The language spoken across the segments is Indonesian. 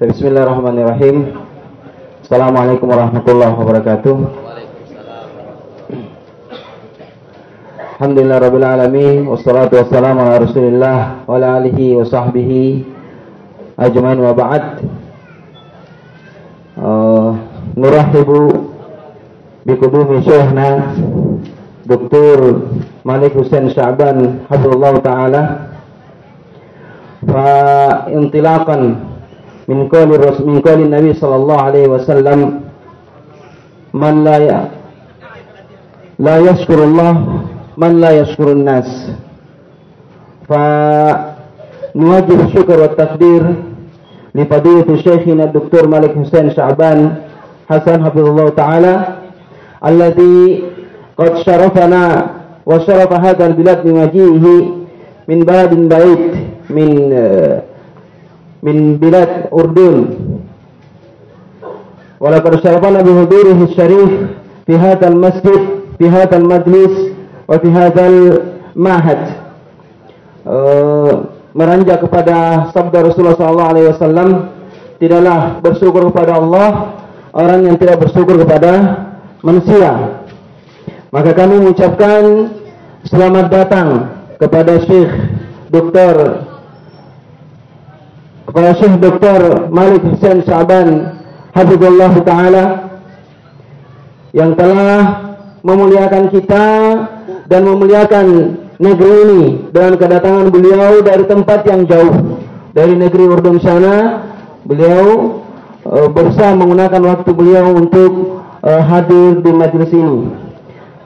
Bismillahirrahmanirrahim. Assalamualaikum warahmatullahi wabarakatuh. Alhamdulillah rabbil alamin wassalatu wassalamu ala Rasulillah wa ala alihi wa sahbihi ajmain wa ba'd. Uh, nurahibu bikudumi syekhna Dr. Malik Hussein Sya'ban Hafizullah Ta'ala fa intilaqan من قول الرسول من قول النبي صلى الله عليه وسلم من لا لا يشكر الله من لا يشكر الناس. فنوجه الشكر والتقدير لفضيلة شيخنا الدكتور مالك حسين شعبان حسن حفظه الله تعالى الذي قد شرفنا وشرف هذا البلاد بمجيئه من بلد بعيد من من بلاد أردن ولقد شرفنا بحضوره الشريف في هذا المسجد في هذا المجلس وفي هذا المعهد meranjak kepada sabda Rasulullah SAW tidaklah bersyukur kepada Allah orang yang tidak bersyukur kepada manusia maka kami mengucapkan selamat datang kepada Syekh Dr kepada Syekh Dr. Malik Hussein Syaban Hafizullah Ta'ala yang telah memuliakan kita dan memuliakan negeri ini dengan kedatangan beliau dari tempat yang jauh dari negeri Urdun sana beliau uh, berusaha menggunakan waktu beliau untuk uh, hadir di majlis ini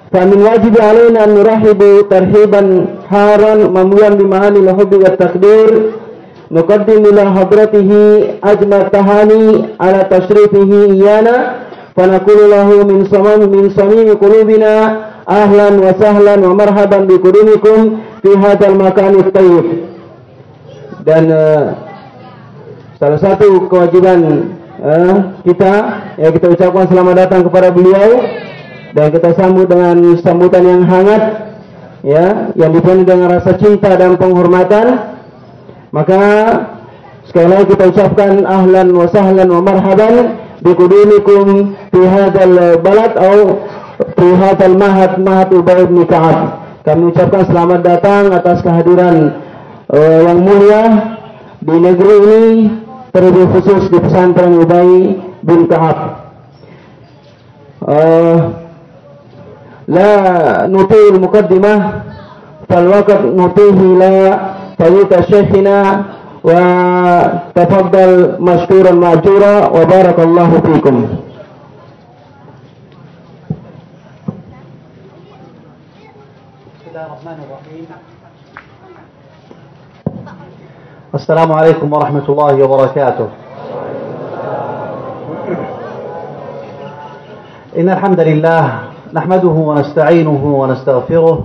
فمن واجب علينا أن نرحب ترحيبا حارا مملوءا بمعاني الحب والتقدير نقدم إلى حضرته أجمل التهاني على تشريفه إيانا فنقول له من صميم من صميم قلوبنا أهلا وسهلا ومرحبا بقدومكم في هذا المكان الطيب dan uh, salah satu kewajiban uh, kita ya kita ucapkan selamat datang kepada beliau dan kita sambut dengan sambutan yang hangat ya yang dipenuhi dengan rasa cinta dan penghormatan maka sekali lagi kita ucapkan ahlan wa sahlan wa marhaban bikudumikum fi hadzal balad atau fi hadzal mahad mahad Ubay bin Ka'ab. Kami ucapkan selamat datang atas kehadiran uh, yang mulia di negeri ini terlebih khusus di pesantren Ubay bin Ka'ab. Uh, nutil muqaddimah fal waqt nutihi la فضيلة شيخنا وتفضل مشكورا مأجورا وبارك الله فيكم. السلام عليكم ورحمة الله وبركاته. إن الحمد لله نحمده ونستعينه ونستغفره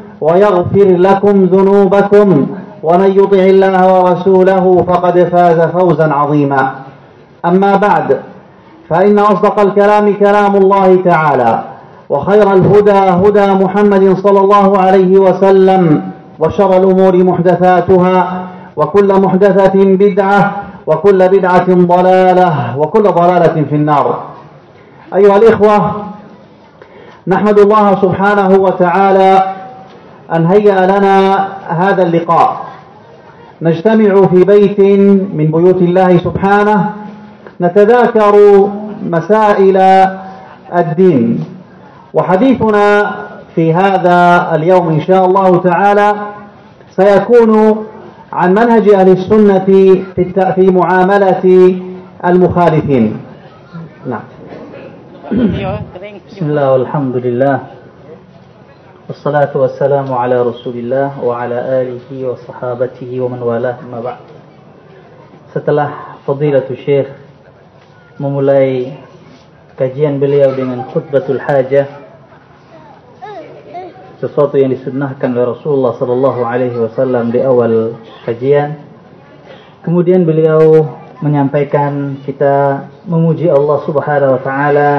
ويغفر لكم ذنوبكم ومن يطع الله ورسوله فقد فاز فوزا عظيما. أما بعد فإن أصدق الكلام كلام الله تعالى وخير الهدى هدى محمد صلى الله عليه وسلم وشر الأمور محدثاتها وكل محدثة بدعة وكل بدعة ضلالة وكل ضلالة في النار. أيها الإخوة نحمد الله سبحانه وتعالى أن هيأ لنا هذا اللقاء. نجتمع في بيت من بيوت الله سبحانه. نتذاكر مسائل الدين. وحديثنا في هذا اليوم إن شاء الله تعالى سيكون عن منهج أهل السنة في, في معاملة المخالفين. نعم. بسم الله والحمد لله. والصلاة والسلام على رسول الله وعلى آله وصحابته ومن والاه ما بعد setelah Fadilatul Syekh memulai kajian beliau dengan khutbatul hajah sesuatu yang disunnahkan oleh Rasulullah sallallahu alaihi wasallam di awal kajian. Kemudian beliau menyampaikan kita memuji Allah Subhanahu wa taala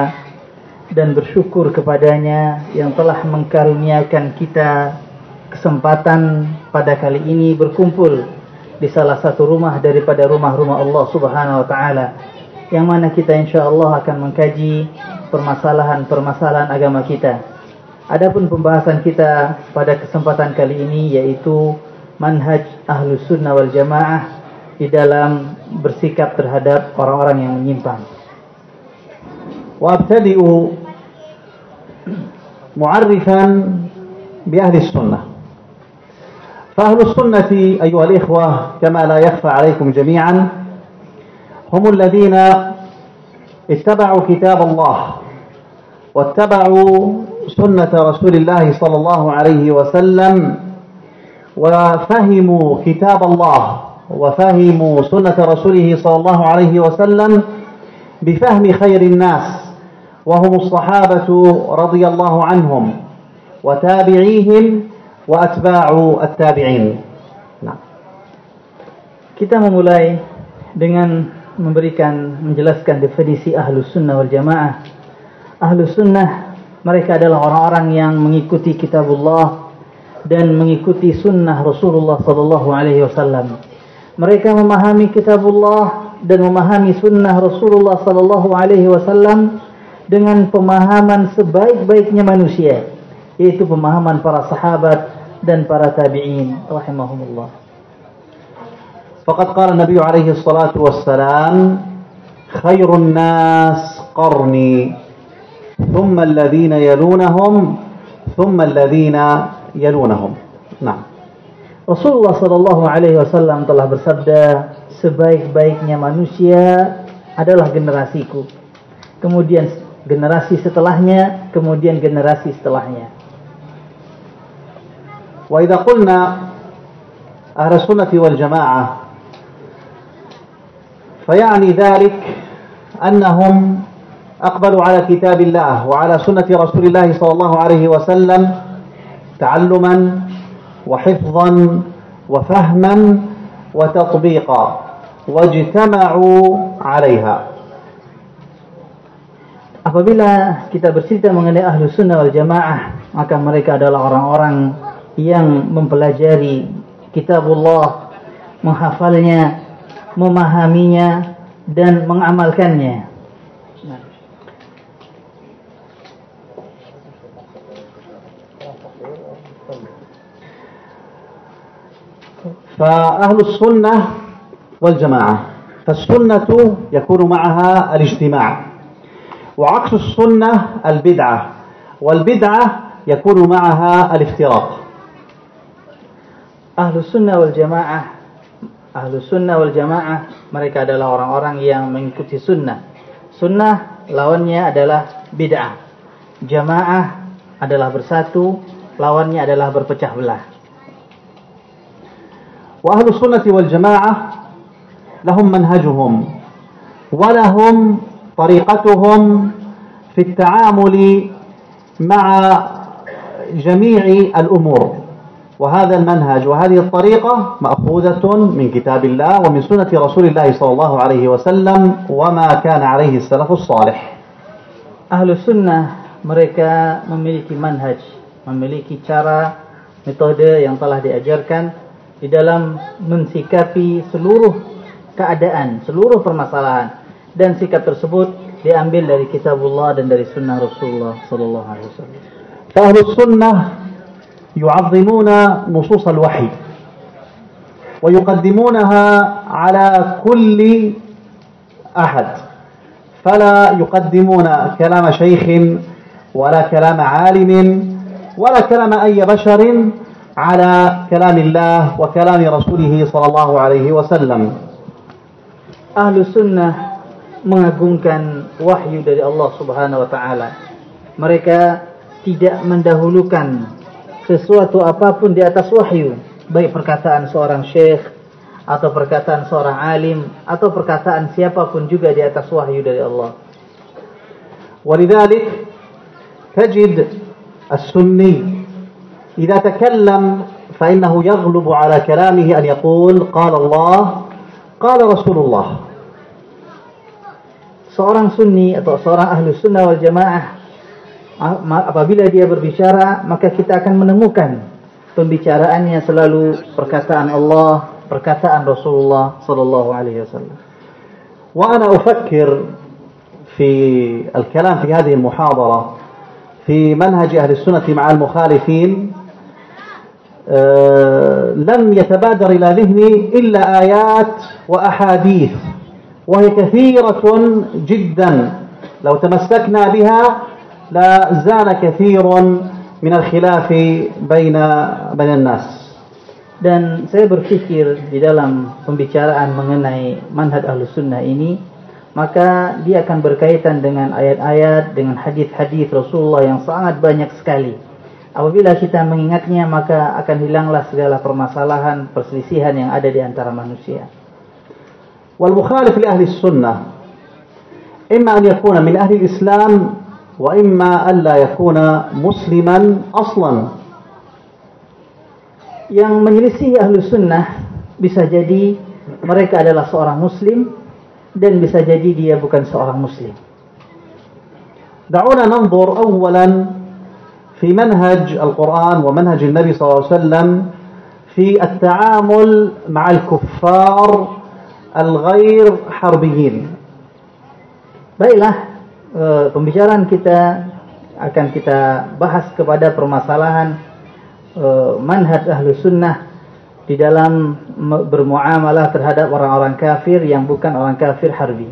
dan bersyukur kepadanya yang telah mengkaruniakan kita kesempatan pada kali ini berkumpul di salah satu rumah daripada rumah-rumah Allah Subhanahu wa taala yang mana kita insyaallah akan mengkaji permasalahan-permasalahan agama kita. Adapun pembahasan kita pada kesempatan kali ini yaitu manhaj ahlus sunnah wal jamaah di dalam bersikap terhadap orang-orang yang menyimpang. وأبتدئ معرفا بأهل السنة. فأهل السنة أيها الإخوة كما لا يخفى عليكم جميعا هم الذين اتبعوا كتاب الله واتبعوا سنة رسول الله صلى الله عليه وسلم وفهموا كتاب الله وفهموا سنة رسوله صلى الله عليه وسلم بفهم خير الناس. وهم الصحابة رضي الله عنهم وتابعيهم وأتباع التابعين نعم. Kita memulai dengan memberikan menjelaskan definisi ahlus sunnah wal jamaah. Ahlus sunnah mereka adalah orang-orang yang mengikuti kitabullah dan mengikuti sunnah Rasulullah sallallahu alaihi wasallam. Mereka memahami kitabullah dan memahami sunnah Rasulullah sallallahu alaihi wasallam dengan pemahaman sebaik-baiknya manusia, yaitu pemahaman para sahabat dan para tabi'in rahimahumullah. فقد قال النبي عليه الصلاة والسلام خير الناس قرني ثم الذين يلونهم ثم الذين يلونهم نعم Rasulullah Shallallahu Alaihi Wasallam telah bersabda, sebaik-baiknya manusia adalah generasiku. Kemudian generasi setelahnya, kemudian generasi setelahnya. وإذا قلنا أهل السنة والجماعة فيعني ذلك أنهم أقبلوا على كتاب الله وعلى سنة رسول الله صلى الله عليه وسلم تعلما وحفظا وفهما وتطبيقا واجتمعوا عليها Apabila kita bercerita mengenai ahlu sunnah wal jamaah, maka mereka adalah orang-orang yang mempelajari kitabullah, menghafalnya, memahaminya, dan mengamalkannya. فأهل السنة والجماعة فالسنة يكون معها الاجتماع وعكس السنة البدعة والبدعة يكون معها الافتراق أهل السنة والجماعة أهل السنة والجماعة mereka adalah orang-orang yang mengikuti sunnah sunnah lawannya adalah bid'ah jamaah adalah bersatu lawannya adalah berpecah belah وأهل السنة والجماعة لهم منهجهم ولهم طريقتهم في التعامل مع جميع الأمور. وهذا المنهج وهذه الطريقة مأخوذة من كتاب الله ومن سنة رسول الله صلى الله عليه وسلم وما كان عليه السلف الصالح. أهل السنة mereka memiliki manhaj, memiliki cara, metode yang telah diajarkan di dalam mensikapi seluruh keadaan, seluruh permasalahan. Dan sikap tersebut diambil dari kitabullah dan dari sunnah Rasulullah sallallahu alaihi wasallam. فأهل السنة يعظمون نصوص الوحي ويقدمونها على كل أحد فلا يقدمون كلام شيخ ولا كلام عالم ولا كلام أي بشر على كلام الله وكلام رسوله صلى الله عليه وسلم Ahlu sunnah mengagungkan wahyu dari Allah Subhanahu wa taala. Mereka tidak mendahulukan sesuatu apapun di atas wahyu, baik perkataan seorang syekh atau perkataan seorang alim atau perkataan siapapun juga di atas wahyu dari Allah. Walidhalik tajid as-sunni idza takallam fa innahu yaghlubu ala kalamihi an yaqul qala Allah qala rasulullah Seorang sunni atau seorang ahlu sunnah wal jamaah apabila dia berbicara maka kita akan menemukan pembicaraannya selalu perkataan Allah, perkataan Rasulullah sallallahu alaihi wasallam. وأنا أفكر في الكلام في هذه المحاضرة في منهج أهل السنة مع المخالفين لم يتبادر إلى ذهني إلا آيات وأحاديث وهي كثيرة جدا لو تمسكنا بها لزال كثير من الخلاف بين بين الناس dan saya berpikir di dalam pembicaraan mengenai manhaj ahlus sunnah ini maka dia akan berkaitan dengan ayat-ayat dengan hadis-hadis Rasulullah yang sangat banyak sekali apabila kita mengingatnya maka akan hilanglah segala permasalahan perselisihan yang ada di antara manusia والمخالف لأهل السنة إما أن يكون من أهل الإسلام وإما أن لا يكون مسلما أصلا yang menyelisih ahlu sunnah bisa jadi mereka adalah seorang muslim dan bisa jadi dia bukan seorang muslim. دعونا ننظر أولا في منهج القرآن ومنهج النبي صلى الله عليه وسلم في التعامل مع الكفار الغير حربيين Baiklah, eh, pembicaraan kita akan kita bahas kepada permasalahan eh, manhaj ahlu sunnah di dalam bermuamalah terhadap orang-orang kafir yang bukan orang kafir harbi.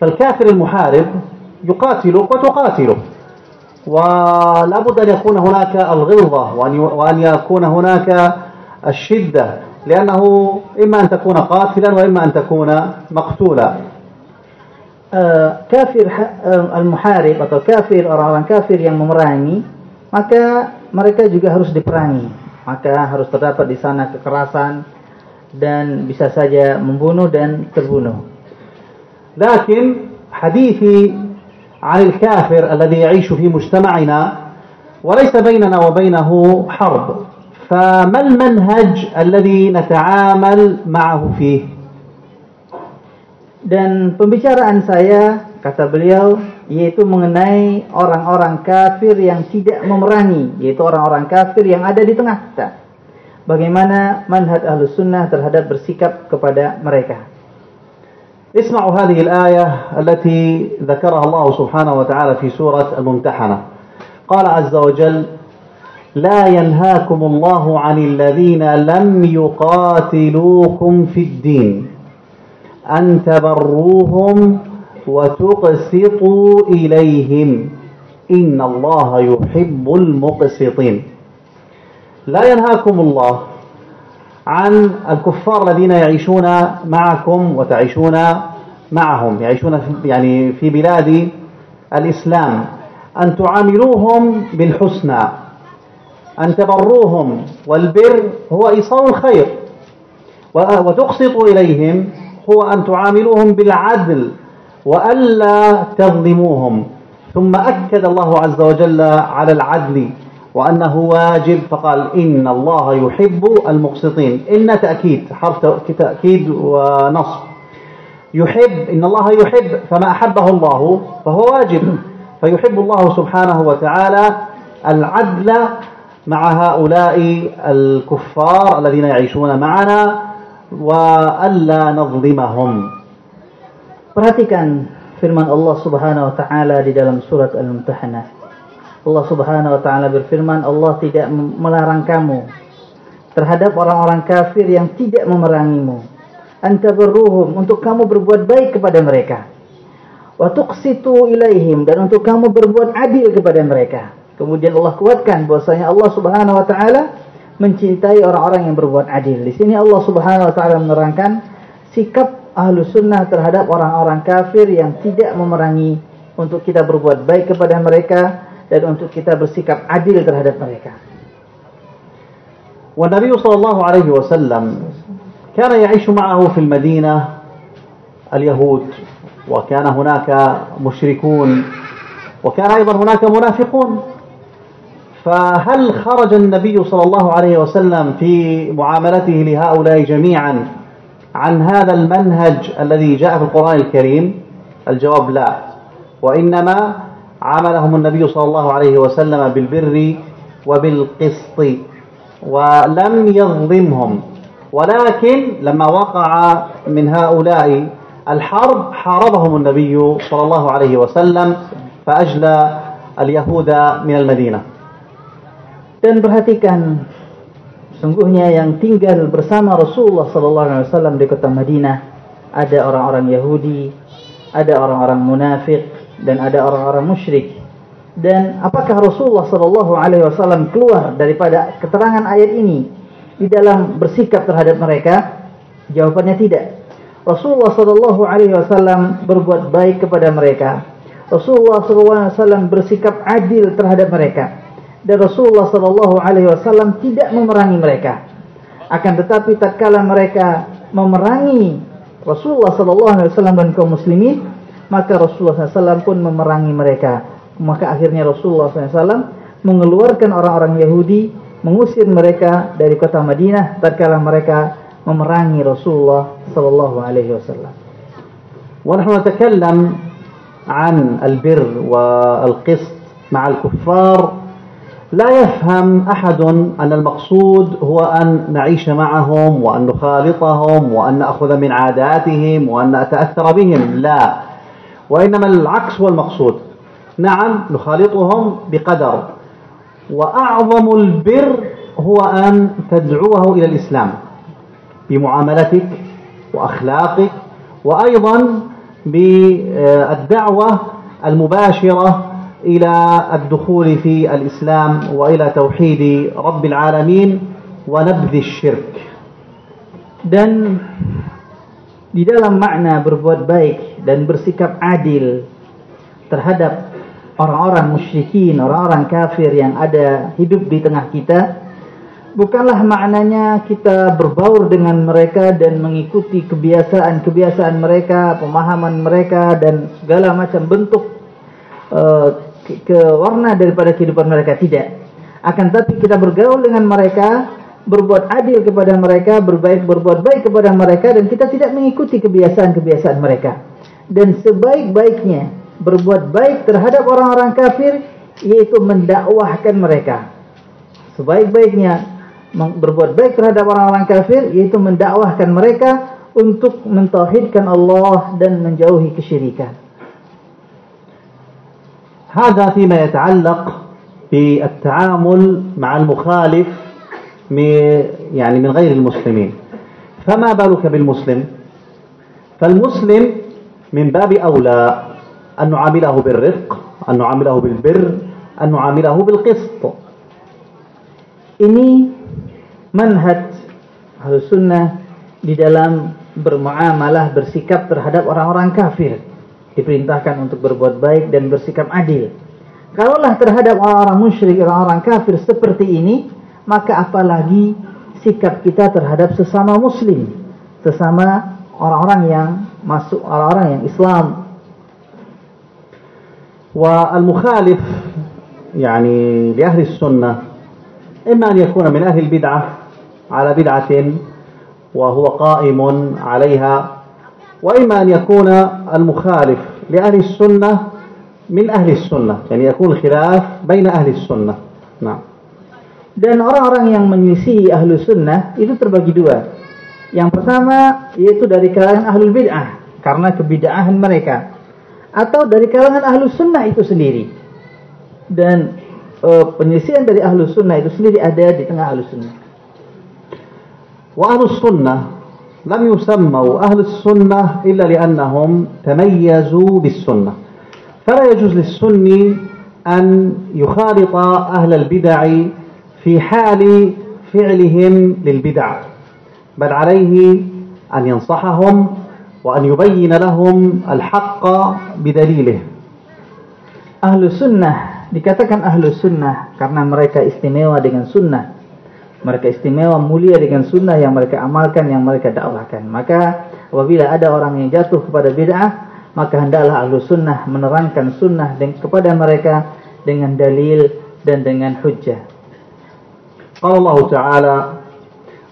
فالكافر المحارب يقاتلك وتقاتله ولا بد أن يكون هناك الغلظة وأن يكون هناك الشدة لأنه إما أن تكون قاتلا وإما أن تكون مقتولا Uh, kafir uh, al-muharib atau kafir orang-orang kafir yang memerangi maka mereka juga harus diperangi maka harus terdapat di sana kekerasan dan bisa saja membunuh dan terbunuh لكن حديثي عن الكافر الذي يعيش في مجتمعنا وليس بيننا وبينه حرب فما المنهج الذي نتعامل معه فيه dan pembicaraan saya kata beliau yaitu mengenai orang-orang kafir yang tidak memerangi yaitu orang-orang kafir yang ada di tengah kita bagaimana manhaj ahlus sunnah terhadap bersikap kepada mereka اسمعوا هذه الآية التي ذكرها الله سبحانه وتعالى في سورة الممتحنة قال عز وجل لا ينهاكم الله عن الذين لم يقاتلوكم في الدين. أن تبروهم وتقسطوا إليهم. إن الله يحب المقسطين. لا ينهاكم الله عن الكفار الذين يعيشون معكم وتعيشون معهم. يعيشون في يعني في بلاد الإسلام. أن تعاملوهم بالحسنى. أن تبروهم والبر هو إيصال الخير. وتقسطوا إليهم هو أن تعاملوهم بالعدل وألا تظلموهم. ثم أكد الله عز وجل على العدل وأنه واجب فقال إن الله يحب المقسطين. إن تأكيد حرف تأكيد ونصب يحب إن الله يحب فما أحبه الله فهو واجب. فيحب الله سبحانه وتعالى العدل مع هؤلاء الكفار الذين يعيشون معنا وألا نظلمهم Perhatikan firman Allah Subhanahu wa taala di dalam surat Al-Mumtahanah. Allah Subhanahu wa taala berfirman, Allah tidak melarang kamu terhadap orang-orang kafir yang tidak memerangimu. Anta berruhum untuk kamu berbuat baik kepada mereka. wa tuqsitu ilaihim dan untuk kamu berbuat adil kepada mereka. Kemudian Allah kuatkan bahwasanya Allah Subhanahu wa taala mencintai orang-orang yang berbuat adil. Di sini Allah Subhanahu wa taala menerangkan sikap ahlu sunnah terhadap orang-orang kafir yang tidak memerangi untuk kita berbuat baik kepada mereka dan untuk kita bersikap adil terhadap mereka. والنبي صلى الله عليه وسلم كان يعيش معه في المدينة اليهود وكان هناك مشركون وكان أيضا هناك منافقون فهل خرج النبي صلى الله عليه وسلم في معاملته لهؤلاء جميعا عن هذا المنهج الذي جاء في القرآن الكريم؟ الجواب لا. وإنما عاملهم النبي صلى الله عليه وسلم بالبر وبالقسط ولم يظلمهم. ولكن لما وقع من هؤلاء الحرب حاربهم النبي صلى الله عليه وسلم فأجلى اليهود من المدينة. Dan perhatikan sungguhnya yang tinggal bersama Rasulullah sallallahu alaihi wasallam di kota Madinah ada orang-orang Yahudi, ada orang-orang munafik dan ada orang-orang musyrik. Dan apakah Rasulullah sallallahu alaihi wasallam keluar daripada keterangan ayat ini di dalam bersikap terhadap mereka? Jawabannya tidak. Rasulullah sallallahu alaihi wasallam berbuat baik kepada mereka. Rasulullah sallallahu alaihi wasallam bersikap adil terhadap mereka dan Rasulullah Shallallahu Alaihi Wasallam tidak memerangi mereka. Akan tetapi tatkala mereka memerangi Rasulullah Shallallahu Alaihi Wasallam dan kaum muslimin, maka Rasulullah SAW pun memerangi mereka. Maka akhirnya Rasulullah SAW mengeluarkan orang-orang Yahudi, mengusir mereka dari kota Madinah tatkala mereka memerangi Rasulullah sallallahu alaihi wasallam. Wa nahnu natakallam an al-birr wa al-qist ma'a al-kuffar لا يفهم أحد أن المقصود هو أن نعيش معهم وأن نخالطهم وأن نأخذ من عاداتهم وأن نتأثر بهم. لا. وإنما العكس هو المقصود. نعم نخالطهم بقدر. وأعظم البر هو أن تدعوه إلى الإسلام بمعاملتك وأخلاقك وأيضا بالدعوة المباشرة إلى الدخول في الإسلام وإلى توحيد رب العالمين ونبذ الشرك Dan di dalam makna berbuat baik dan bersikap adil terhadap orang-orang musyrikin, orang-orang kafir yang ada hidup di tengah kita, bukanlah maknanya kita berbaur dengan mereka dan mengikuti kebiasaan-kebiasaan mereka, pemahaman mereka dan segala macam bentuk uh, ke, warna daripada kehidupan mereka tidak. Akan tapi kita bergaul dengan mereka, berbuat adil kepada mereka, berbaik berbuat baik kepada mereka dan kita tidak mengikuti kebiasaan-kebiasaan mereka. Dan sebaik-baiknya berbuat baik terhadap orang-orang kafir yaitu mendakwahkan mereka. Sebaik-baiknya berbuat baik terhadap orang-orang kafir yaitu mendakwahkan mereka untuk mentauhidkan Allah dan menjauhi kesyirikan. هذا فيما يتعلق بالتعامل مع المخالف يعني من غير المسلمين. فما بالك بالمسلم؟ فالمسلم من باب أولى أن نعامله بالرفق أن نعامله بالبر أن نعامله بالقسط. ini manhaj Ahlus Sunnah di dalam bermuamalah bersikap terhadap orang-orang kafir. diperintahkan untuk berbuat baik dan bersikap adil. Kalaulah terhadap orang-orang musyrik, orang-orang kafir seperti ini, maka apalagi sikap kita terhadap sesama muslim, sesama orang-orang yang masuk orang-orang yang Islam. والمخالف يعني لأهل السنة إما أن يكون من أهل البدعة على بدعة وهو قائم عليها وإما أن يكون المخالف لأهل السنة من أهل السنة يعني يكون الخلاف بين أهل السنة نعم Dan orang-orang yang menyisihi ahlu sunnah itu terbagi dua. Yang pertama yaitu dari kalangan ahlul bid'ah karena kebid'ahan mereka. Atau dari kalangan ahlu sunnah itu sendiri. Dan e, penyisihan dari ahlu sunnah itu sendiri ada di tengah ahlu sunnah. وأهل السنة لم يسموا أهل السنة إلا لأنهم تميزوا بالسنة فلا يجوز للسني أن يخالط أهل البدع في حال فعلهم للبدع بل عليه أن ينصحهم وأن يبين لهم الحق بدليله Ahlu sunnah dikatakan ahlu sunnah karena mereka istimewa dengan sunnah. Mereka istimewa mulia dengan sunnah yang mereka amalkan, yang mereka dakwahkan. Maka apabila ada orang yang jatuh kepada bid'ah, maka hendaklah ahlu sunnah menerangkan sunnah kepada mereka dengan dalil dan dengan hujjah. قال الله تعالى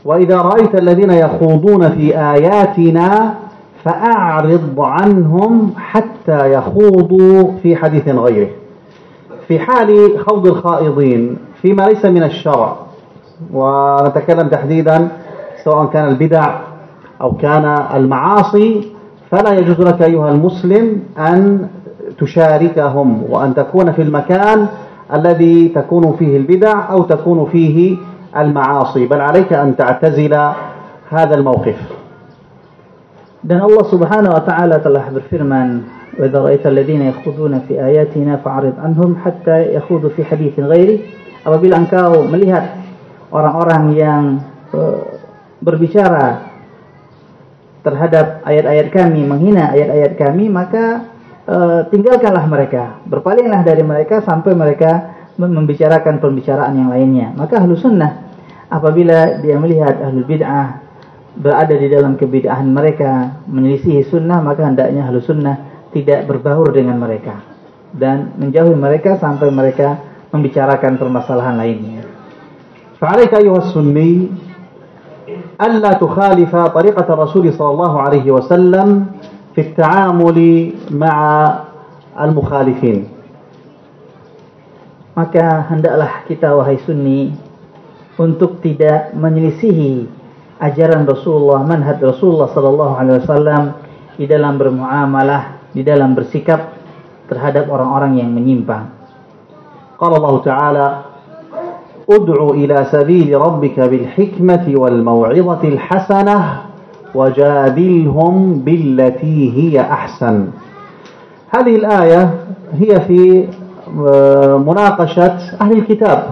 وإذا رأيت الذين يخوضون في آياتنا فأعرض عنهم حتى يخوضوا في حديث غيره في حال خوض الخائضين فيما ليس من الشرع ونتكلم تحديدا سواء كان البدع أو كان المعاصي فلا يجوز لك أيها المسلم أن تشاركهم وأن تكون في المكان الذي تكون فيه البدع أو تكون فيه المعاصي بل عليك أن تعتزل هذا الموقف Dan Allah Subhanahu wa taala telah berfirman, "Wa idza ra'aita alladziina yakhuduna fi ayatina fa'rid anhum hatta yakhudu fi haditsin ghairi." Apabila engkau melihat orang-orang yang uh, berbicara terhadap ayat-ayat kami, menghina ayat-ayat kami, maka uh, tinggalkanlah mereka, berpalinglah dari mereka sampai mereka membicarakan pembicaraan yang lainnya. Maka ahlu sunnah apabila dia melihat ahlu bid'ah berada di dalam kebid'ahan mereka, menyelisihi sunnah, maka hendaknya ahlu sunnah tidak berbaur dengan mereka dan menjauhi mereka sampai mereka membicarakan permasalahan lainnya. فعليك أيها السني ألا تخالف طريقة الرسول صلى الله عليه وسلم في التعامل مع المخالفين Maka hendaklah kita wahai sunni untuk tidak menyelisihi ajaran Rasulullah, manhaj Rasulullah sallallahu alaihi wasallam di dalam bermuamalah, di dalam bersikap terhadap orang-orang yang menyimpang. قال الله تعالى ادع إلى سبيل ربك بالحكمة والموعظة الحسنة وجادلهم بالتي هي أحسن. هذه الآية هي في مناقشة أهل الكتاب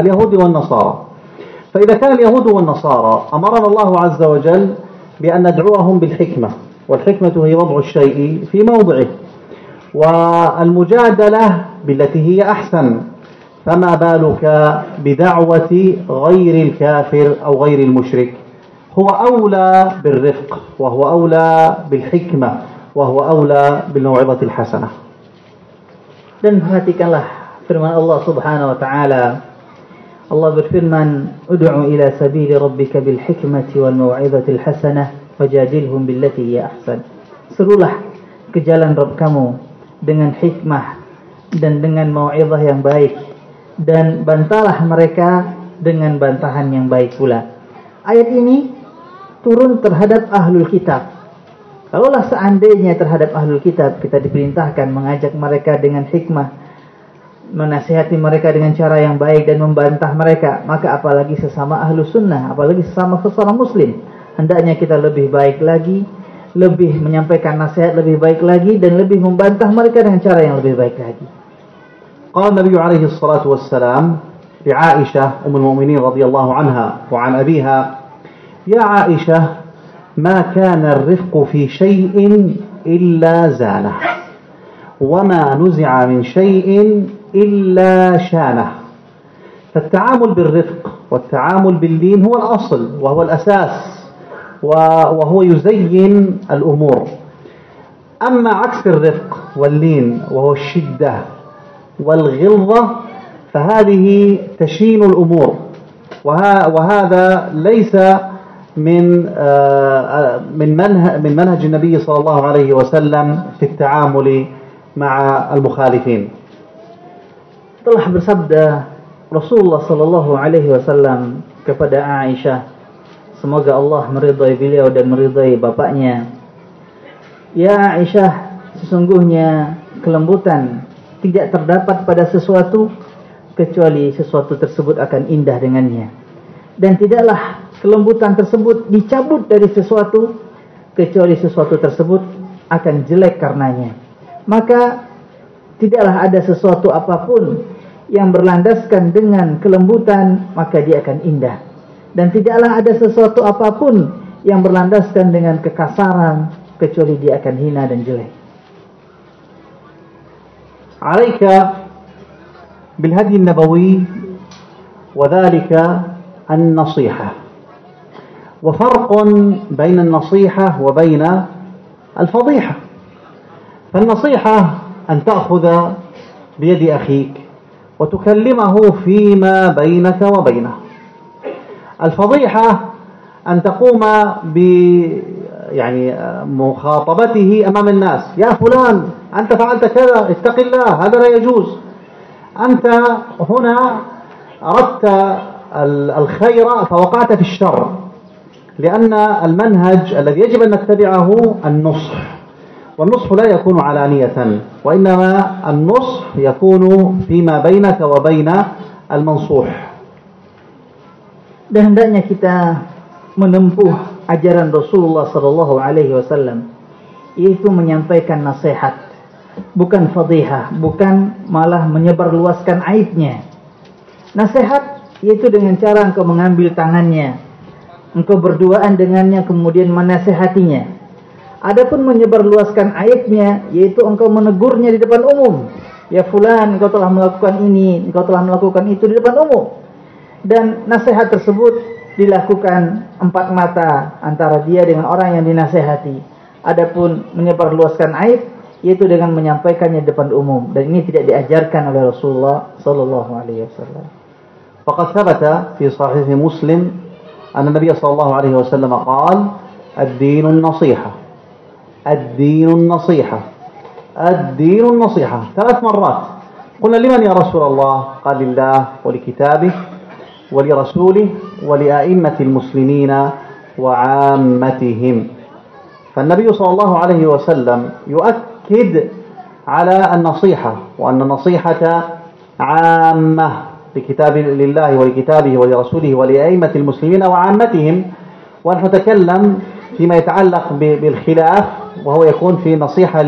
اليهود والنصارى. فإذا كان اليهود والنصارى أمرنا الله عز وجل بأن ندعوهم بالحكمة والحكمة هي وضع الشيء في موضعه والمجادلة بالتي هي أحسن. فما بالك بدعوة غير الكافر أو غير المشرك هو أولى بالرفق وهو أولى بالحكمة وهو أولى بالموعظة الحسنة Dan perhatikanlah firman Allah Subhanahu wa taala. Allah berfirman, "Ud'u ila sabili rabbika bil hikmati wal mau'izatil hasanah wajadilhum billati hiya ahsan." Serulah ke jalan Rabb kamu dengan hikmah dan dengan mau'izah yang baik dan bantalah mereka dengan bantahan yang baik pula. Ayat ini turun terhadap ahlul kitab. Kalaulah seandainya terhadap ahlul kitab kita diperintahkan mengajak mereka dengan hikmah, menasihati mereka dengan cara yang baik dan membantah mereka, maka apalagi sesama ahlu sunnah, apalagi sesama seseorang muslim, hendaknya kita lebih baik lagi, lebih menyampaikan nasihat lebih baik lagi dan lebih membantah mereka dengan cara yang lebih baik lagi. قال النبي عليه الصلاة والسلام لعائشة أم المؤمنين رضي الله عنها وعن أبيها يا عائشة ما كان الرفق في شيء إلا زانه وما نزع من شيء إلا شانه. فالتعامل بالرفق والتعامل باللين هو الأصل وهو الأساس وهو يزين الأمور. أما عكس الرفق واللين وهو الشدة والغلظة فهذه تشين الأمور. وهذا ليس من آه، من من منهج النبي صلى الله عليه وسلم في التعامل مع المخالفين. طلع بسبد رسول الله صلى الله عليه وسلم kepada عائشة semoga الله meridai beliau dan meridai bapaknya. Ya Aisyah sesungguhnya kelembutan tidak terdapat pada sesuatu kecuali sesuatu tersebut akan indah dengannya. dan tidaklah kelembutan tersebut dicabut dari sesuatu kecuali sesuatu tersebut akan jelek karenanya. Maka tidaklah ada sesuatu apa pun yang berlandaskan dengan kelembutan maka dia akan indah. Dan tidaklah ada sesuatu apa pun yang berlandaskan dengan kekasaran kecuali dia akan hina dan jelek. عليك بالهدي النبوي وذلك النصيحة. وفرق بين النصيحة وبين الفضيحة. فالنصيحة أن تأخذ بيد أخيك وتكلمه فيما بينك وبينه. الفضيحة أن تقوم ب يعني مخاطبته أمام الناس. يا فلان أنت فعلت كذا اتق الله هذا لا يجوز. أنت هنا أردت الخير فوقعت في الشر. لأن المنهج الذي يجب أن نتبعه النصح. والنصح لا يكون علانية وإنما النصح يكون فيما بينك وبين المنصوح. Dan hendaknya kita menempuh ajaran Rasulullah sallallahu alaihi wasallam yaitu menyampaikan nasihat bukan fadihah bukan malah menyebarluaskan aibnya. Nasihat yaitu dengan cara engkau mengambil tangannya engkau berduaan dengannya kemudian menasehatinya. Adapun menyebarluaskan aibnya yaitu engkau menegurnya di depan umum. Ya fulan engkau telah melakukan ini engkau telah melakukan itu di depan umum. Dan nasihat tersebut dilakukan empat mata antara dia dengan orang yang dinasehati. Adapun menyebarluaskan aib yaitu dengan menyampaikannya depan umum dan ini tidak diajarkan oleh Rasulullah sallallahu alaihi wasallam. فقد ثبت في صحيح مسلم أن النبي صلى الله عليه وسلم قال الدين النصيحة الدين النصيحة الدين النصيحة ثلاث مرات قلنا لمن يا رسول الله قال لله ولكتابه ولرسوله ولأئمة المسلمين وعامتهم. فالنبي صلى الله عليه وسلم يؤكد على النصيحة وأن النصيحة عامة لكتاب لله ولكتابه ولرسوله ولأئمة المسلمين وعامتهم. ونحن نتكلم فيما يتعلق بالخلاف وهو يكون في نصيحة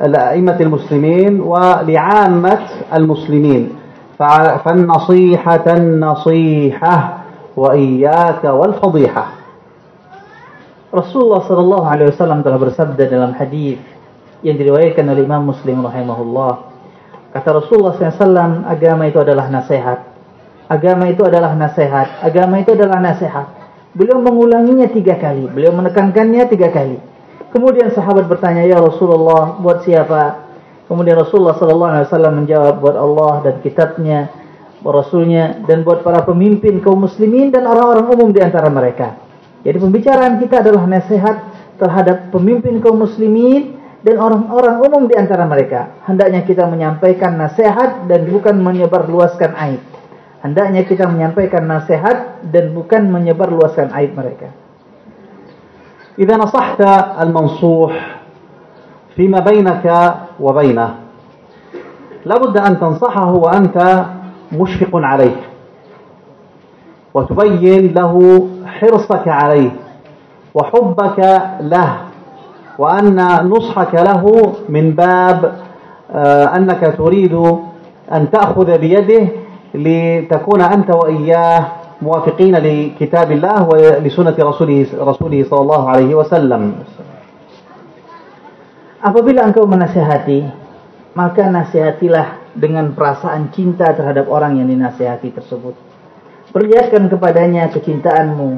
لأئمة المسلمين ولعامة المسلمين. فالنصيحة النصيحة وإياك والفضيحة Rasulullah sallallahu alaihi wasallam telah bersabda dalam hadis yang diriwayatkan oleh Imam Muslim rahimahullah. Kata Rasulullah SAW, agama itu adalah nasihat. Agama itu adalah nasihat. Agama itu adalah nasihat. Beliau mengulanginya tiga kali. Beliau menekankannya tiga kali. Kemudian sahabat bertanya, Ya Rasulullah, buat siapa? Kemudian Rasulullah sallallahu alaihi wasallam menjawab buat Allah dan kitabnya, buat rasulnya dan buat para pemimpin kaum muslimin dan orang-orang umum di antara mereka. Jadi pembicaraan kita adalah nasihat terhadap pemimpin kaum muslimin dan orang-orang umum di antara mereka. Hendaknya kita menyampaikan nasihat dan bukan menyebarluaskan aib. Hendaknya kita menyampaikan nasihat dan bukan menyebarluaskan aib mereka. Idza nasahta al-mansuh فيما بينك وبينه. لابد أن تنصحه وأنت مشفق عليه. وتبين له حرصك عليه وحبك له. وأن نصحك له من باب أنك تريد أن تأخذ بيده لتكون أنت وإياه موافقين لكتاب الله ولسنة رسوله, رسوله صلى الله عليه وسلم. Apabila engkau menasihati, maka nasihatilah dengan perasaan cinta terhadap orang yang dinasihati tersebut. Perlihatkan kepadanya kecintaanmu.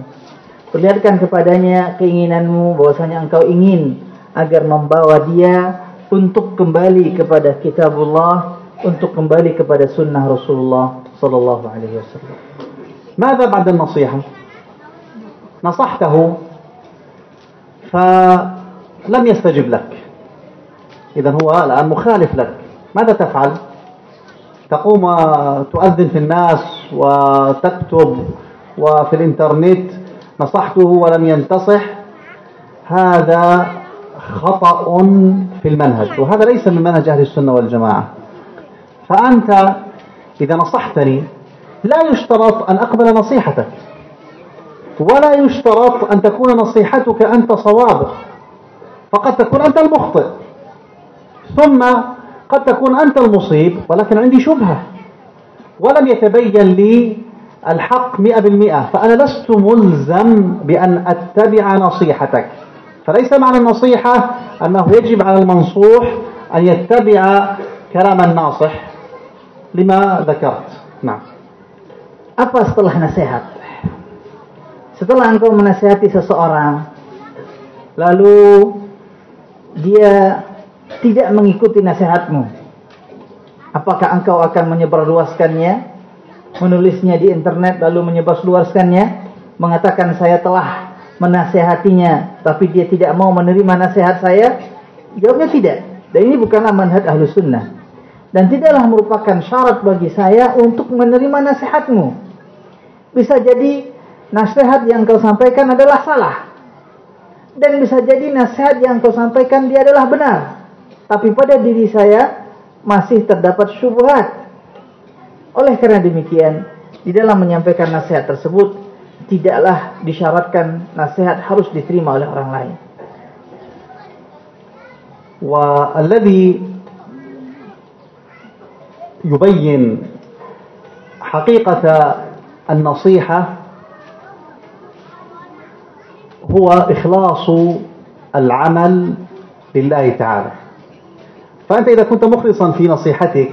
Perlihatkan kepadanya keinginanmu bahwasanya engkau ingin agar membawa dia untuk kembali kepada kitabullah, untuk kembali kepada sunnah Rasulullah sallallahu alaihi wasallam. ماذا بعد النصيحة؟ نصحته فلم يستجب لك إذا هو الآن مخالف لك. ماذا تفعل؟ تقوم تؤذن في الناس وتكتب وفي الإنترنت نصحته ولم ينتصح. هذا خطأ في المنهج وهذا ليس من منهج أهل السنة والجماعة. فأنت إذا نصحتني لا يشترط أن أقبل نصيحتك ولا يشترط أن تكون نصيحتك أنت صواب فقد تكون أنت المخطئ. ثم قد تكون أنت المصيب ولكن عندي شبهة. ولم يتبين لي الحق مئة بالمئة فأنا لست ملزم بأن أتبع نصيحتك. فليس معنى النصيحة أنه يجب على المنصوح أن يتبع كلام الناصح لما ذكرت. نعم. Apa setelah nasihat? Setelah engkau menasihati seseorang, lalu dia tidak mengikuti nasihatmu, apakah engkau akan menyebarluaskannya, menulisnya di internet lalu menyebarluaskannya, mengatakan saya telah menasehatinya, tapi dia tidak mau menerima nasihat saya? Jawabnya tidak. Dan ini bukanlah manhaj ahlu sunnah. Dan tidaklah merupakan syarat bagi saya untuk menerima nasihatmu. Bisa jadi nasihat yang kau sampaikan adalah salah. Dan bisa jadi nasihat yang kau sampaikan dia adalah benar Tapi pada diri saya masih terdapat syubhat. Oleh karena demikian, di dalam menyampaikan nasihat tersebut, tidaklah disyaratkan nasihat harus diterima oleh orang lain. والذي يبين حقيقة النصيحة هو إخلاص العمل لله تعالى فأنت إذا كنت مخلصا في نصيحتك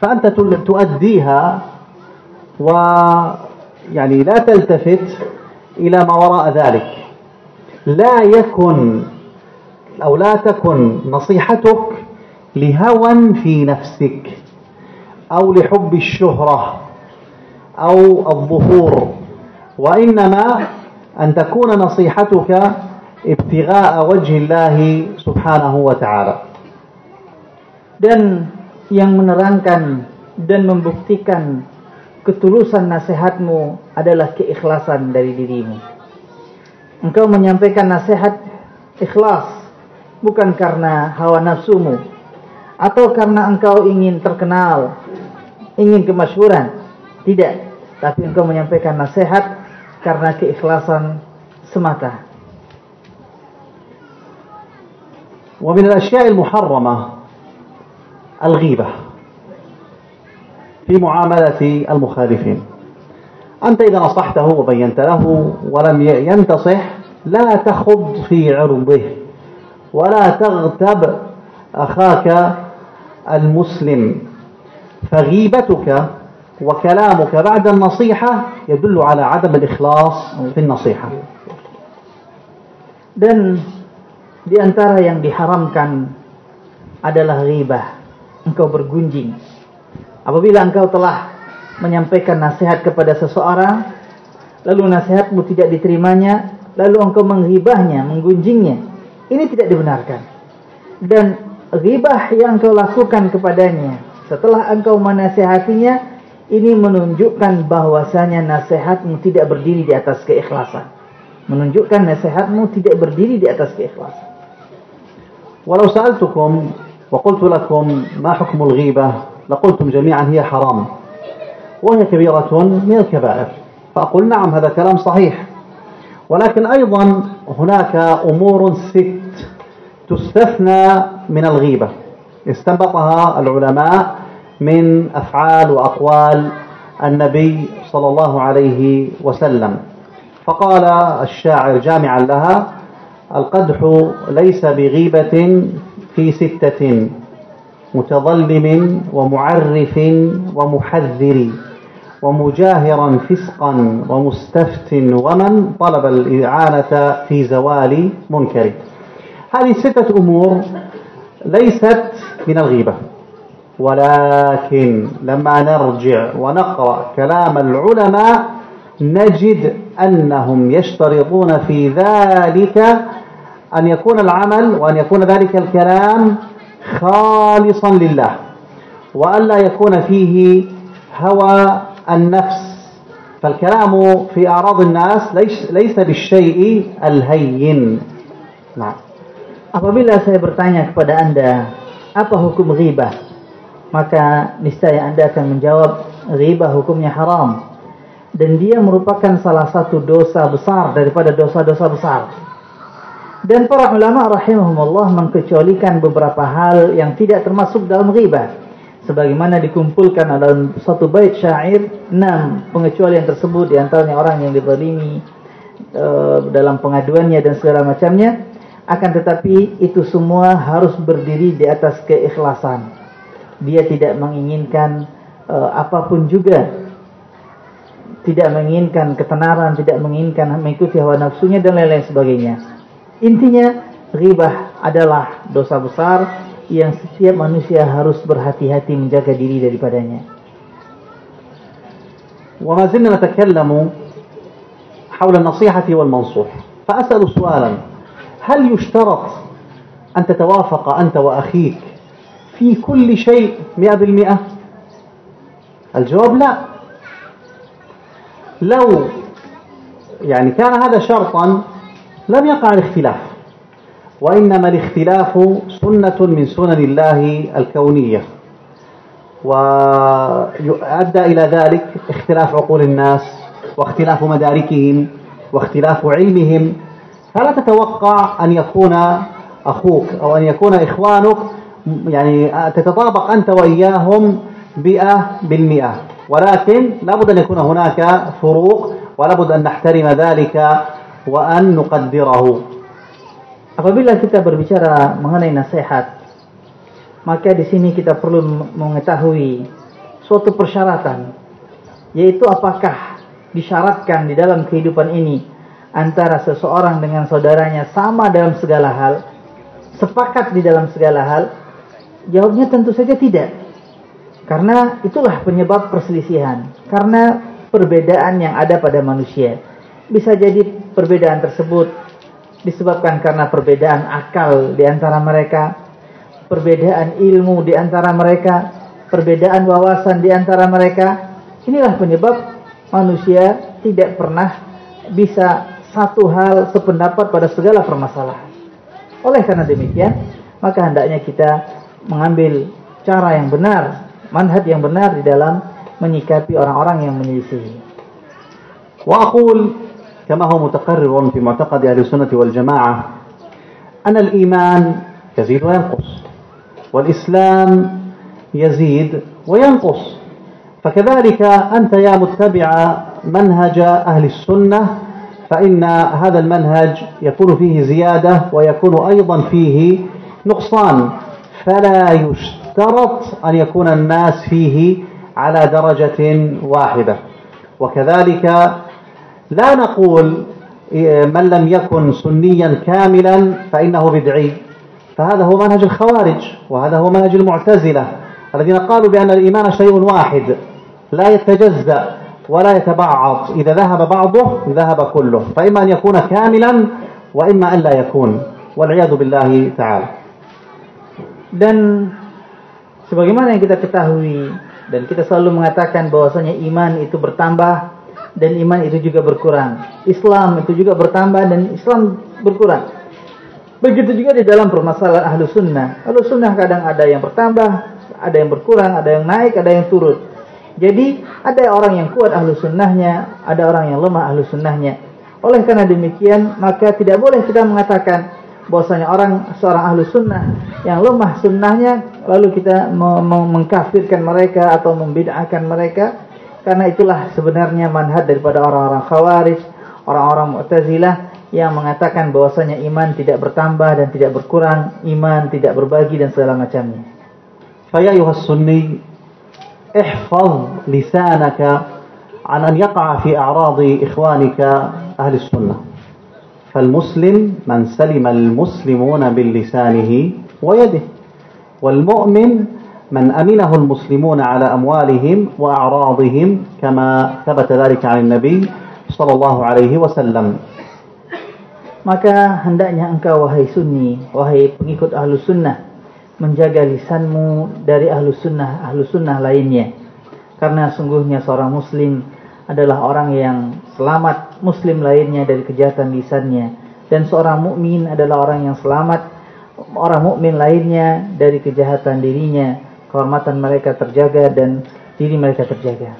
فأنت تؤديها ويعني لا تلتفت إلى ما وراء ذلك. لا يكن أو لا تكن نصيحتك لهوى في نفسك أو لحب الشهرة أو الظهور وإنما أن تكون نصيحتك ابتغاء وجه الله سبحانه وتعالى. dan yang menerangkan dan membuktikan ketulusan nasihatmu adalah keikhlasan dari dirimu. Engkau menyampaikan nasihat ikhlas bukan karena hawa nafsumu atau karena engkau ingin terkenal, ingin kemasyhuran. Tidak, tapi engkau menyampaikan nasihat karena keikhlasan semata. ومن الأشياء المحرمة الغيبة في معاملة المخالفين. أنت إذا نصحته وبينت له ولم ينتصح لا تخض في عرضه ولا تغتب أخاك المسلم. فغيبتك وكلامك بعد النصيحة يدل على عدم الإخلاص في النصيحة. Dan di antara yang diharamkan adalah ghibah. engkau bergunjing. Apabila engkau telah menyampaikan nasihat kepada seseorang, lalu nasihatmu tidak diterimanya, lalu engkau menghibahnya, menggunjingnya. Ini tidak dibenarkan. Dan ribah yang engkau lakukan kepadanya setelah engkau menasehatinya, ini menunjukkan bahwasanya nasihatmu tidak berdiri di atas keikhlasan. Menunjukkan nasihatmu tidak berdiri di atas keikhlasan. Walau sa'altukum وقلت لكم ما حكم الغيبة؟ لقلتم جميعا هي حرام. وهي كبيرة من الكبائر. فأقول نعم هذا كلام صحيح. ولكن أيضا هناك أمور ست تستثنى من الغيبة. استنبطها العلماء من أفعال وأقوال النبي صلى الله عليه وسلم. فقال الشاعر جامعا لها القدح ليس بغيبة في ستة متظلم ومعرف ومحذر ومجاهرا فسقا ومستفت ومن طلب الإعانة في زوال منكر. هذه ستة أمور ليست من الغيبة ولكن لما نرجع ونقرأ كلام العلماء نجد أنهم يشترطون في ذلك أن يكون العمل وأن يكون ذلك الكلام خالصا لله وألا يكون فيه هوى النفس فالكلام في أعراض الناس ليس, ليس بالشيء الهين نعم Apabila saya bertanya kepada Anda, apa hukum ghibah? maka niscaya Anda akan menjawab riba hukumnya haram. dan dia merupakan salah satu dosa besar daripada dosa-dosa besar. Dan para ulama rahimahumullah mengkecualikan beberapa hal yang tidak termasuk dalam ghibah. Sebagaimana dikumpulkan dalam satu bait syair, enam pengecualian tersebut di antaranya orang yang dizalimi uh, dalam pengaduannya dan segala macamnya. Akan tetapi itu semua harus berdiri di atas keikhlasan. Dia tidak menginginkan uh, apa pun juga tidak menginginkan ketenaran, tidak menginginkan mengikuti hawa nafsunya dan lain-lain sebagainya. Intinya, ribah adalah dosa besar yang setiap manusia harus berhati-hati menjaga diri daripadanya. وما زلنا نتكلم حول النصيحة والمنصوح فأسأل سؤالا هل يشترط أن تتوافق أنت وأخيك في كل شيء مئة بالمئة الجواب لا لو يعني كان هذا شرطا لم يقع الاختلاف وإنما الاختلاف سنة من سنن الله الكونية. وأدى إلى ذلك اختلاف عقول الناس واختلاف مداركهم واختلاف علمهم. فلا تتوقع أن يكون أخوك أو أن يكون إخوانك يعني تتطابق أنت وإياهم مئة بالمئة. ولكن لابد أن يكون هناك فروق ولابد أن نحترم ذلك wa an nuqaddirahu. Apabila kita berbicara mengenai nasihat, maka di sini kita perlu mengetahui suatu persyaratan, yaitu apakah disyaratkan di dalam kehidupan ini antara seseorang dengan saudaranya sama dalam segala hal, sepakat di dalam segala hal? Jawabnya tentu saja tidak. Karena itulah penyebab perselisihan, karena perbedaan yang ada pada manusia bisa jadi perbedaan tersebut disebabkan karena perbedaan akal di antara mereka, perbedaan ilmu di antara mereka, perbedaan wawasan di antara mereka. Inilah penyebab manusia tidak pernah bisa satu hal sependapat pada segala permasalahan. Oleh karena demikian, maka hendaknya kita mengambil cara yang benar, manhaj yang benar di dalam menyikapi orang-orang yang menyelisihi. Wa aqul كما هو متقرر في معتقد أهل السنة والجماعة أن الإيمان يزيد وينقص والإسلام يزيد وينقص. فكذلك أنت يا متبع منهج أهل السنة فإن هذا المنهج يكون فيه زيادة ويكون أيضا فيه نقصان. فلا يشترط أن يكون الناس فيه على درجة واحدة. وكذلك لا نقول من لم يكن سنيا كاملا فإنه بدعي. فهذا هو منهج الخوارج وهذا هو منهج المعتزلة الذين قالوا بأن الإيمان شيء واحد لا يتجزأ ولا يتبعض. إذا ذهب بعضه ذهب كله. فإما أن يكون كاملا وإما أن لا يكون. والعياذ بالله تعالى. Dan Sebagaimana yang kita ketahui dan kita selalu mengatakan bahwasanya iman itu bertambah dan iman itu juga berkurang. Islam itu juga bertambah dan Islam berkurang. Begitu juga di dalam permasalahan ahlu sunnah. Ahlu sunnah kadang ada yang bertambah, ada yang berkurang, ada yang naik, ada yang turun. Jadi ada orang yang kuat ahlu sunnahnya, ada orang yang lemah ahlu sunnahnya. Oleh karena demikian, maka tidak boleh kita mengatakan bahwasanya orang seorang ahlu sunnah yang lemah sunnahnya lalu kita mengkafirkan mereka atau membid'ahkan mereka karena itulah sebenarnya manhaj daripada orang-orang khawarij orang-orang mu'tazilah yang mengatakan bahwasanya iman tidak bertambah dan tidak berkurang iman tidak berbagi dan segala macamnya faya ayuhas sunni ihfaz lisanaka an an yaqa fi a'radi ikhwanika ahli sunnah فالمسلم من سلم المسلمون باللسانه ويده والمؤمن من أمنه المسلمون على أموالهم وأعراضهم كما ثبت ذلك عن النبي صلى الله عليه وسلم Maka hendaknya engkau wahai sunni, wahai pengikut ahlu sunnah, menjaga lisanmu dari ahlu sunnah, ahlu sunnah lainnya. Karena sungguhnya seorang muslim adalah orang yang selamat muslim lainnya dari kejahatan lisannya dan seorang mukmin adalah orang yang selamat orang mukmin lainnya dari kejahatan dirinya kehormatan mereka terjaga dan diri mereka terjaga.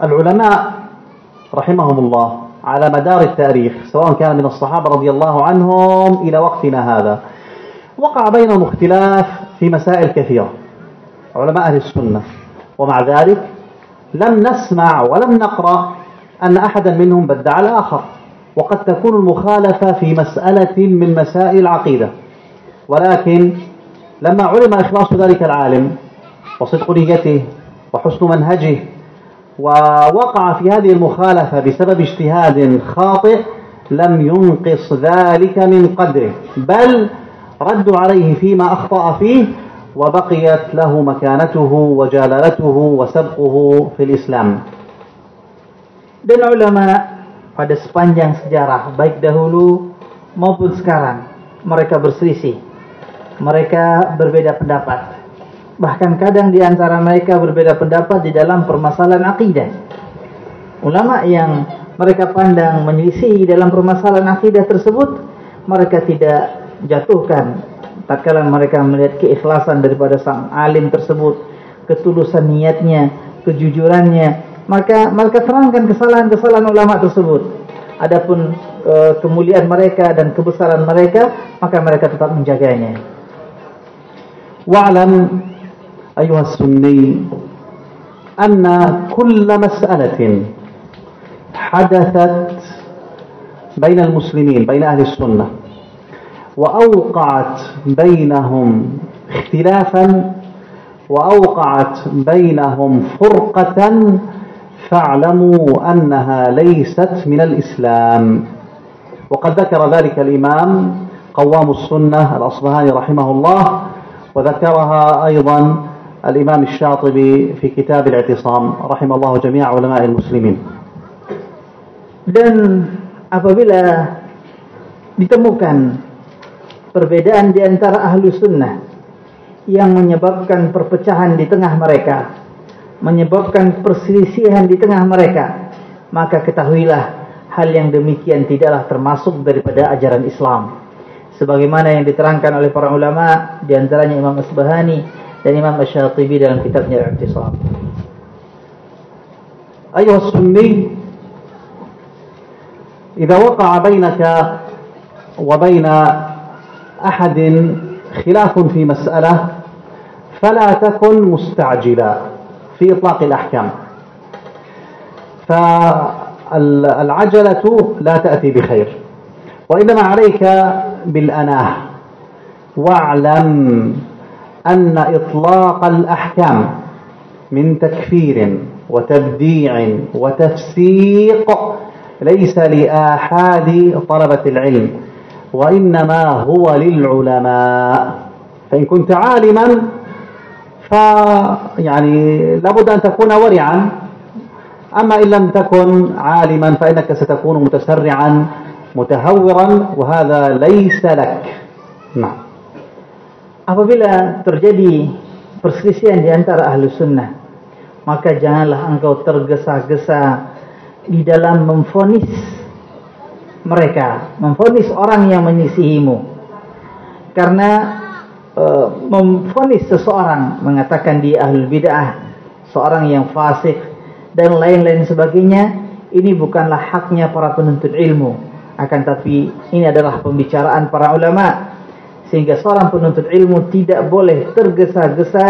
العلماء رحمهم الله على مدار التاريخ سواء كان من الصحابة رضي الله عنهم إلى وقتنا هذا وقع بينهم اختلاف في مسائل كثيرة علماء أهل السنة ومع ذلك لم نسمع ولم نقرأ أن أحدا منهم بدع الآخر وقد تكون المخالفة في مسألة من مسائل العقيدة ولكن لما علم إخلاص ذلك العالم وصدق نيته وحسن منهجه ووقع في هذه المخالفة بسبب اجتهاد خاطئ لم ينقص ذلك من قدره. بل ردوا عليه فيما أخطأ فيه وبقيت له مكانته وجلالته وسبقه في الإسلام. Dan ulama pada sepanjang sejarah baik dahulu maupun sekarang mereka berselisih. Mereka berbeda pendapat bahkan kadang di antara mereka berbeda pendapat di dalam permasalahan akidah ulama yang mereka pandang menyelisih dalam permasalahan akidah tersebut mereka tidak jatuhkan tatkala mereka melihat keikhlasan daripada sang alim tersebut, ketulusan niatnya, kejujurannya, maka mereka terangkan kesalahan-kesalahan ulama tersebut. Adapun e, kemuliaan mereka dan kebesaran mereka, maka mereka tetap menjaganya. Wa'lam ayuha sunni anna kull mas'alatin hadathat بين المسلمين بين أهل السنة وأوقعت بينهم اختلافا وأوقعت بينهم فرقة فاعلموا أنها ليست من الإسلام. وقد ذكر ذلك الإمام قوام السنة الأصبهاني رحمه الله وذكرها أيضا الإمام الشاطبي في كتاب الاعتصام رحم الله جميع علماء المسلمين dan apabila ditemukan perbedaan di antara ahlu sunnah yang menyebabkan perpecahan di tengah mereka, menyebabkan perselisihan di tengah mereka, maka ketahuilah hal yang demikian tidaklah termasuk daripada ajaran Islam. Sebagaimana yang diterangkan oleh para ulama, di antaranya Imam Asbahani dan Imam Asy-Syatibi dalam kitabnya Al-I'tisam. Ayuh sunni, إذا وقع بينك وبين أحد خلاف في مسألة فلا تكن مستعجلا في إطلاق الأحكام فالعجلة لا تأتي بخير وإنما عليك بالأناه واعلم أن إطلاق الأحكام من تكفير وتبديع وتفسيق ليس لآحاد طلبة العلم وإنما هو للعلماء. فإن كنت عالما فيعني لابد أن تكون ورعا. أما إن لم تكن عالما فإنك ستكون متسرعا. mutahawwiran وهذا ليس لك. Nah. Apabila terjadi perselisihan di antara ahlu sunnah, maka janganlah engkau tergesa-gesa di dalam memfonis mereka, memfonis orang yang menyisihimu. Karena e, memfonis seseorang mengatakan dia ahlul bid'ah, seorang yang fasik dan lain-lain sebagainya, ini bukanlah haknya para penuntut ilmu akan tapi ini adalah pembicaraan para ulama sehingga seorang penuntut ilmu tidak boleh tergesa-gesa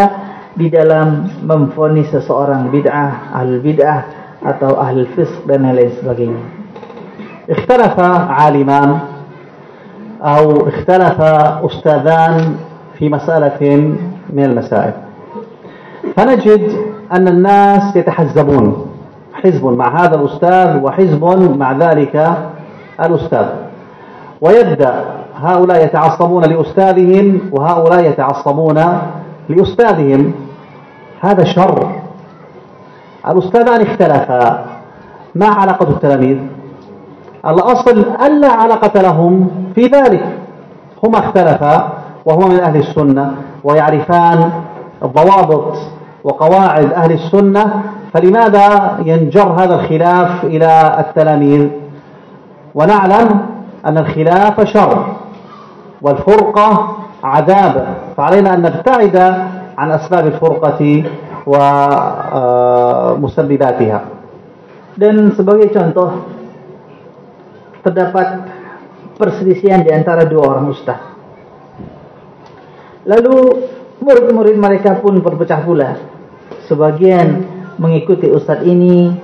di dalam memfonis seseorang bid'ah ahlul bid'ah atau ahlul fisq dan lain sebagainya اختلف عالمان أو اختلف أستاذان في مسألة من المسائل فنجد أن الناس يتحزبون حزب مع هذا الأستاذ وحزب مع ذلك الأستاذ. ويبدأ هؤلاء يتعصبون لأستاذهم وهؤلاء يتعصبون لأستاذهم. هذا شر. الأستاذان اختلفا. ما علاقة التلاميذ؟ الأصل ألا علاقة لهم في ذلك. هما اختلفا وهما من أهل السنة ويعرفان ضوابط وقواعد أهل السنة فلماذا ينجر هذا الخلاف إلى التلاميذ؟ ونعلم أن الخلاف شر والفرقة عذاب فعلينا أن نبتعد عن أسباب الفرقة ومسبباتها Dan sebagai contoh, terdapat perselisihan di antara dua orang ustaz. Lalu murid-murid mereka pun berpecah pula. Sebagian mengikuti ustaz ini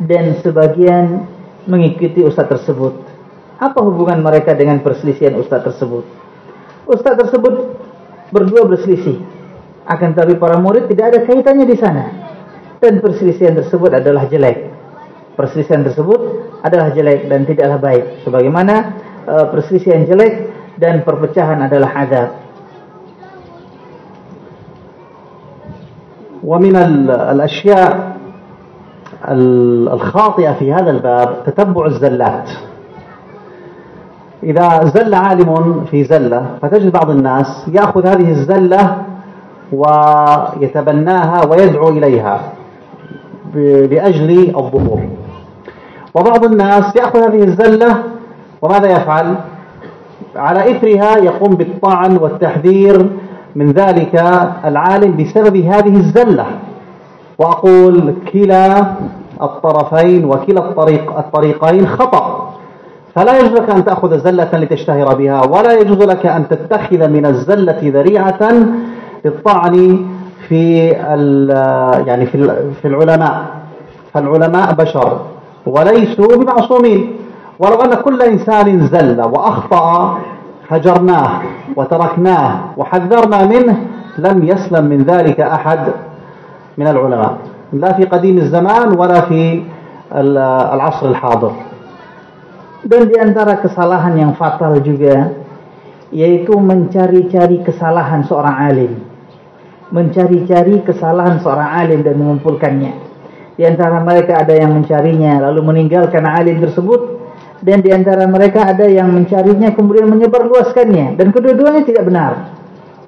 dan sebagian mengikuti ustaz tersebut. Apa hubungan mereka dengan perselisihan ustaz tersebut? Ustaz tersebut berdua berselisih. Akan tetapi para murid tidak ada kaitannya di sana. Dan perselisihan tersebut adalah jelek. Perselisihan tersebut adalah jelek dan tidaklah baik. Sebagaimana uh, perselisihan jelek dan perpecahan adalah azab. ومن الأشياء الخاطئة في هذا الباب تتبع الزلات. إذا زل عالم في زلة فتجد بعض الناس يأخذ هذه الزلة ويتبناها ويدعو إليها لأجل الظهور. وبعض الناس يأخذ هذه الزلة وماذا يفعل؟ على إثرها يقوم بالطعن والتحذير من ذلك العالم بسبب هذه الزلة. وأقول كلا الطرفين وكلا الطريق الطريقين خطأ. فلا يجوز لك أن تأخذ زلة لتشتهر بها ولا يجوز لك أن تتخذ من الزلة ذريعة للطعن في يعني في العلماء. فالعلماء بشر وليسوا بمعصومين. ولو أن كل إنسان زل وأخطأ هجرناه وتركناه وحذرنا منه لم يسلم من ذلك أحد. من العلماء لا في قديم الزمان ولا في العصر الحاضر dan di antara kesalahan yang fatal juga yaitu mencari-cari kesalahan seorang alim mencari-cari kesalahan seorang alim dan mengumpulkannya di antara mereka ada yang mencarinya lalu meninggalkan alim tersebut dan di antara mereka ada yang mencarinya kemudian menyebarluaskannya dan kedua-duanya tidak benar.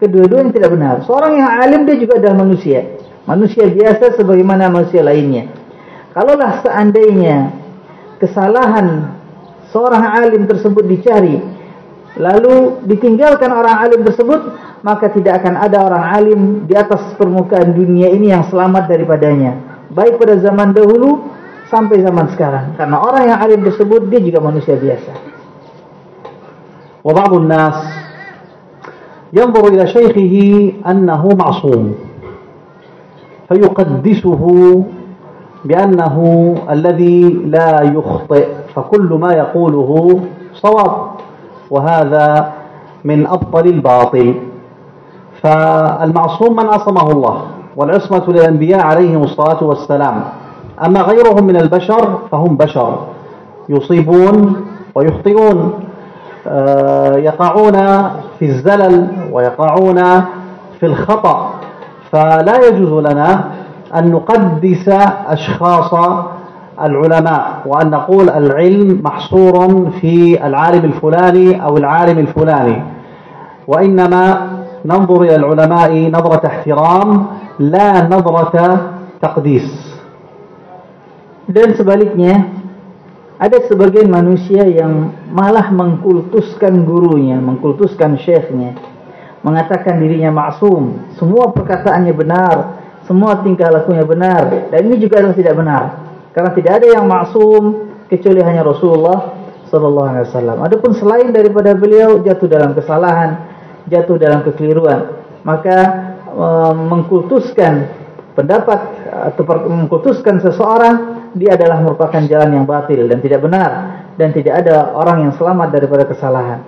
Kedua-duanya tidak benar. Seorang yang alim dia juga adalah manusia. Manusia biasa sebagaimana manusia lainnya. Kalaulah seandainya kesalahan seorang alim tersebut dicari lalu ditinggalkan orang alim tersebut maka tidak akan ada orang alim di atas permukaan dunia ini yang selamat daripadanya. Baik pada zaman dahulu sampai zaman sekarang. Karena orang yang alim tersebut dia juga manusia biasa. Wa ba'dun nas yanzuru ila shaykhihi annahu ma'sum. فيقدسه بأنه الذي لا يخطئ فكل ما يقوله صواب وهذا من أبطل الباطل. فالمعصوم من عصمه الله والعصمة للأنبياء عليهم الصلاة والسلام. أما غيرهم من البشر فهم بشر يصيبون ويخطئون. آه، يقعون في الزلل ويقعون في الخطأ. فلا يجوز لنا أن نقدس أشخاص العلماء وأن نقول العلم محصور في العالم الفلاني أو العالم الفلاني. وإنما ننظر إلى العلماء نظرة احترام لا نظرة تقديس. Dan sebaliknya, ada sebagian manusia yang malah mengkultuskan gurunya, mengkultuskan syekhnya, mengatakan dirinya maksum, semua perkataannya benar, semua tingkah lakunya benar, dan ini juga adalah tidak benar. Karena tidak ada yang maksum kecuali hanya Rasulullah sallallahu alaihi wasallam. Adapun selain daripada beliau jatuh dalam kesalahan, jatuh dalam kekeliruan, maka e, mengkultuskan pendapat atau mengkultuskan seseorang dia adalah merupakan jalan yang batil dan tidak benar dan tidak ada orang yang selamat daripada kesalahan.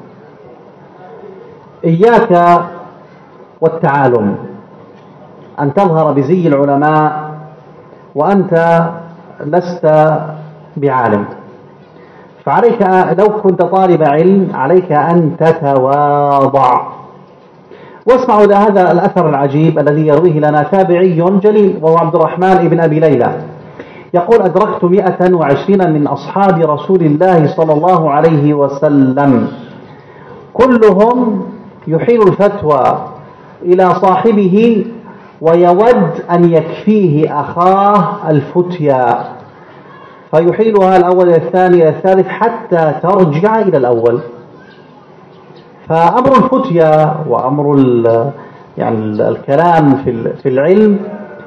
Iyyaka والتعالم أن تظهر بزي العلماء وأنت لست بعالم. فعليك لو كنت طالب علم عليك أن تتواضع. واسمعوا لهذا الأثر العجيب الذي يرويه لنا تابعي جليل وهو عبد الرحمن بن أبي ليلى. يقول أدركت مئة وعشرين من أصحاب رسول الله صلى الله عليه وسلم. كلهم يحيل الفتوى إلى صاحبه ويود أن يكفيه أخاه الفتيا. فيحيلها الأول إلى الثاني إلى الثالث حتى ترجع إلى الأول. فأمر الفتيا وأمر يعني الكلام في العلم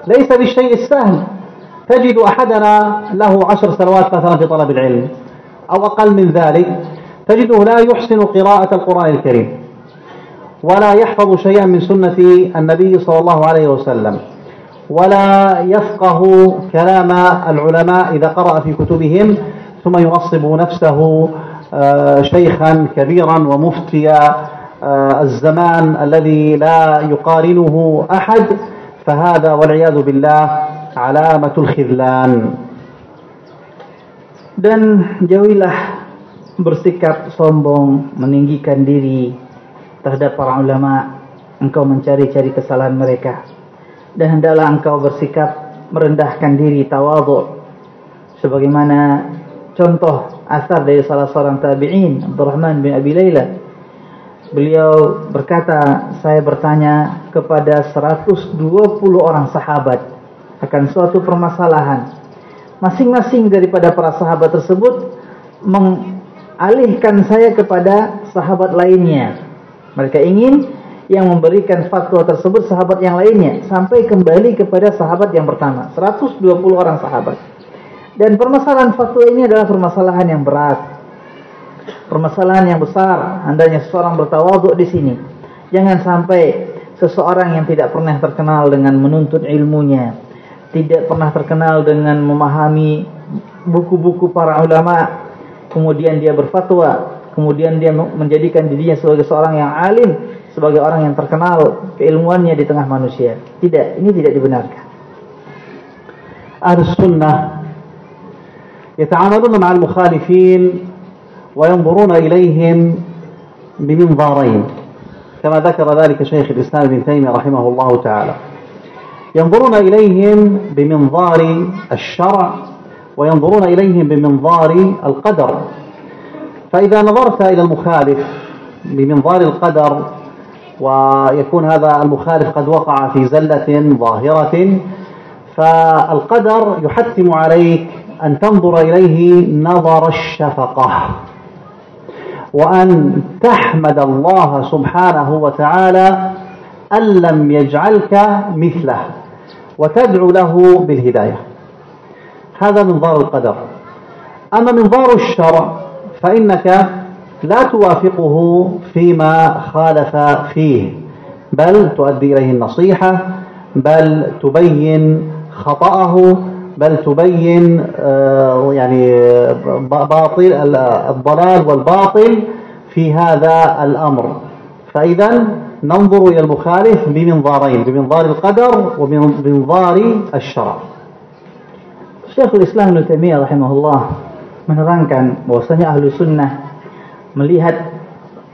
ليس بالشيء السهل. تجد أحدنا له عشر سنوات مثلا في طلب العلم أو أقل من ذلك. تجده لا يحسن قراءة القرآن الكريم. ولا يحفظ شيئا من سنة النبي صلى الله عليه وسلم ولا يفقه كلام العلماء إذا قرأ في كتبهم ثم ينصب نفسه آه، شيخا كبيرا ومفتيا آه، الزمان الذي لا يقارنه أحد فهذا والعياذ بالله علامة الخذلان. Dan jauhilah bersikap sombong, meninggikan diri. Terhadap para ulama. Engkau mencari-cari kesalahan mereka. Dan hendaklah engkau bersikap merendahkan diri, tawadhu. Sebagaimana contoh asar dari salah seorang tabi'in, Abdurrahman bin Abi Layla. Beliau berkata, saya bertanya kepada 120 orang sahabat akan suatu permasalahan. Masing-masing daripada para sahabat tersebut mengalihkan saya kepada sahabat lainnya. Mereka ingin yang memberikan fatwa tersebut sahabat yang lainnya sampai kembali kepada sahabat yang pertama. 120 orang sahabat. Dan permasalahan fatwa ini adalah permasalahan yang berat. Permasalahan yang besar. Hendaknya seseorang bertawaduk di sini jangan sampai seseorang yang tidak pernah terkenal dengan menuntut ilmunya tidak pernah terkenal dengan memahami buku-buku para ulama kemudian dia berfatwa kemudian dia menjadikan dirinya sebagai seorang yang alim sebagai orang yang terkenal keilmuannya di tengah manusia. Tidak, ini tidak dibenarkan. أهل السنة يتعاملون مع المخالفين وينظرون إليهم بمنظارين كما ذكر ذلك شيخ الإسلام ابن تيمية رحمه الله تعالى ينظرون إليهم بمنظار الشرع وينظرون إليهم بمنظار القدر فإذا نظرت إلى المخالف بمنظار القدر ويكون هذا المخالف قد وقع في زلة ظاهرة فالقدر يحتم عليك أن تنظر إليه نظر الشفقة وأن تحمد الله سبحانه وتعالى أن لم يجعلك مثله وتدعو له بالهداية. هذا منظار القدر. أما منظار الشرع فإنك لا توافقه فيما خالف فيه بل تؤدي إليه النصيحة بل تبين خطأه بل تبين آه، يعني باطل الضلال والباطل في هذا الأمر. فإذا ننظر إلى المخالف بمنظارين بمنظار القدر وبمنظار الشرع. شيخ الإسلام ابن تيمية رحمه الله menerangkan bahwasanya ahlu sunnah melihat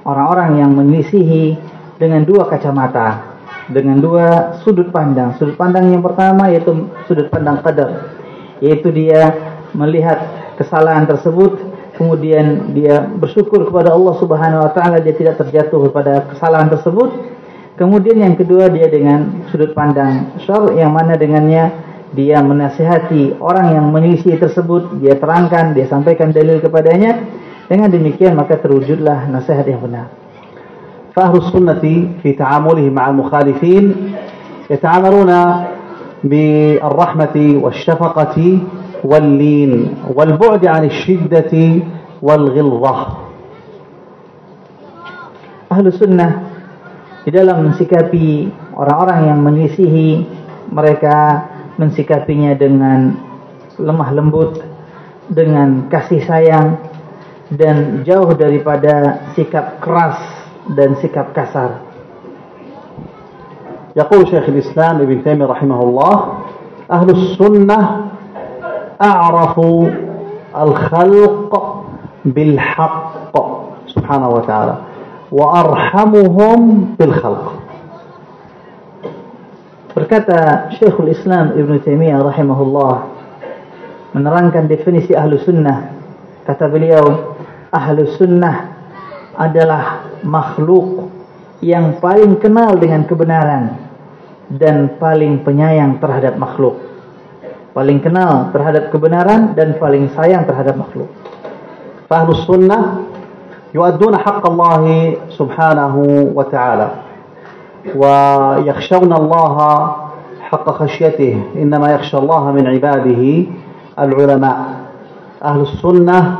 orang-orang yang menyisihi dengan dua kacamata, dengan dua sudut pandang. Sudut pandang yang pertama yaitu sudut pandang qadar, yaitu dia melihat kesalahan tersebut kemudian dia bersyukur kepada Allah Subhanahu wa taala dia tidak terjatuh kepada kesalahan tersebut. Kemudian yang kedua dia dengan sudut pandang syar yang mana dengannya dia menasihati orang yang menyelisih tersebut, dia terangkan, dia sampaikan dalil kepadanya Dengan demikian maka terwujudlah nasihat yang benar. فأهل السنة في تعاملهم مع المخالفين يتعاملون بالرحمة والشفقة واللين والبعد عن الشدة والغلظة Ahlu sunnah di dalam mensikapi orang-orang yang menisihi mereka mensikapinya dengan lemah lembut dengan kasih sayang dan jauh daripada sikap keras dan sikap kasar. يقول شيخ الإسلام ابن تيمية رحمه الله أهل السنة أعرفوا الخلق بالحق سبحانه وتعالى وأرحمهم بالخلق Berkata Syekhul Islam Ibn Taimiyah rahimahullah menerangkan definisi ahlu sunnah. Kata beliau, ahlu sunnah adalah makhluk yang paling kenal dengan kebenaran dan paling penyayang terhadap makhluk. Paling kenal terhadap kebenaran dan paling sayang terhadap makhluk. Ahlu sunnah yuadduna haqq Allah subhanahu wa ta'ala yakhshawna Allah حق خشيته. إنما يخشى الله من عباده العلماء. أهل السنة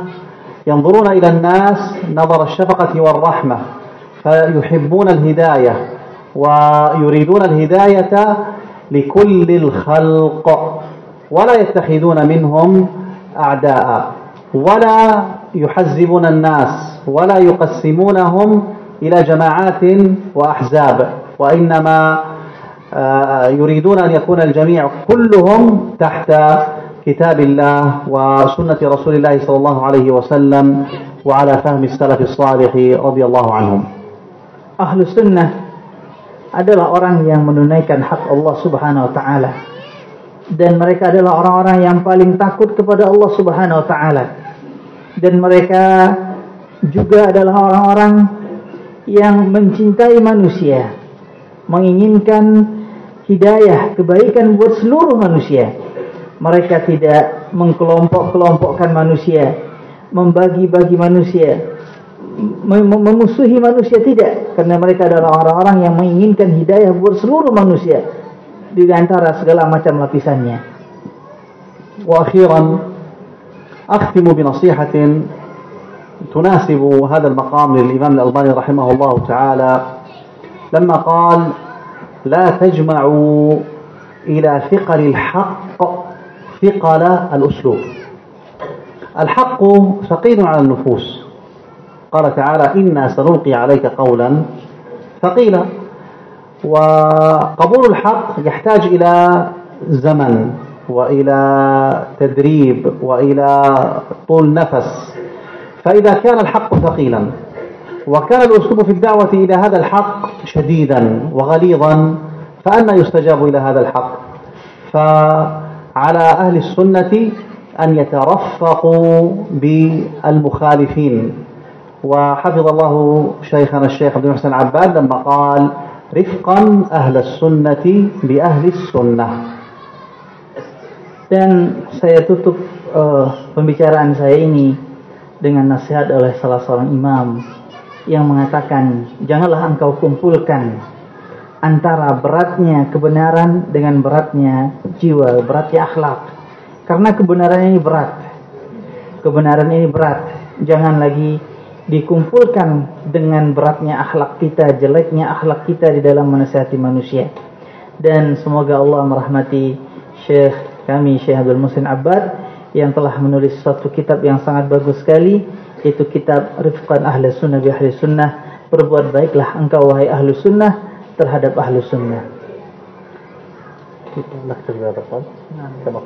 ينظرون إلى الناس نظر الشفقة والرحمة فيحبون الهداية ويريدون الهداية لكل الخلق ولا يتخذون منهم أعداء ولا يحزبون الناس ولا يقسمونهم إلى جماعات وأحزاب. وإنما آه، يريدون أن يكون الجميع كلهم تحت كتاب الله وسنة رسول الله صلى الله عليه وسلم وعلى فهم السلف الصالح رضي الله عنهم أهل السنة adalah orang yang menunaikan hak Allah Subhanahu wa taala. Dan mereka adalah orang-orang yang paling takut kepada Allah Subhanahu wa taala. Dan mereka juga adalah orang-orang yang mencintai manusia, menginginkan hidayah, kebaikan buat seluruh manusia. Mereka tidak mengkelompok-kelompokkan manusia, membagi-bagi manusia, memusuhi manusia tidak, karena mereka adalah orang-orang yang menginginkan hidayah buat seluruh manusia di antara segala macam lapisannya. Wa akhiran akhtimu bi nasihatin tunasibu hadha al-maqam lil Imam Al-Albani rahimahullah ta'ala لما قال لا تجمعوا إلى ثقل الحق ثقل الأسلوب. الحق ثقيل على النفوس. قال تعالى إنا سنلقي عليك قولا ثقيلا. وقبول الحق يحتاج إلى زمن وإلى تدريب وإلى طول نفس. فإذا كان الحق ثقيلا وكان الأسلوب في الدعوة إلى هذا الحق شديدا وغليظا فأنا يستجاب إلى هذا الحق. فعلى أهل السنة أن يترفقوا بالمخالفين. وحفظ الله شيخنا الشيخ عبد المحسن عباد لما قال رفقا أهل السنة بأهل السنة. Dan saya tutup uh, pembicaraan saya ini dengan nasihat oleh salah seorang imam. Yang mengatakan janganlah engkau kumpulkan antara beratnya kebenaran dengan beratnya jiwa, beratnya akhlak. Karena kebenaran ini berat. Kebenaran ini berat. Jangan lagi dikumpulkan dengan beratnya akhlak kita, jeleknya akhlak kita di dalam menasihati manusia. Dan semoga Allah merahmati Syekh kami Syekh Abdul Musin Abbad yang telah menulis satu kitab yang sangat bagus sekali yaitu kitab Rifqan Ahli Sunnah bi Ahli Sunnah. Berbuat baiklah engkau wahai Ahli Sunnah terhadap Ahli Sunnah. Terjadi apa? Nah, sama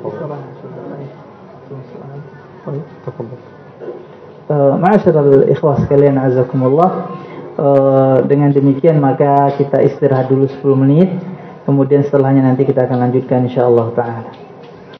Uh, Ma'asyiral ikhwah sekalian azakumullah. Uh, Dengan demikian maka kita istirahat dulu 10 menit. Kemudian setelahnya nanti kita akan lanjutkan insyaAllah ta'ala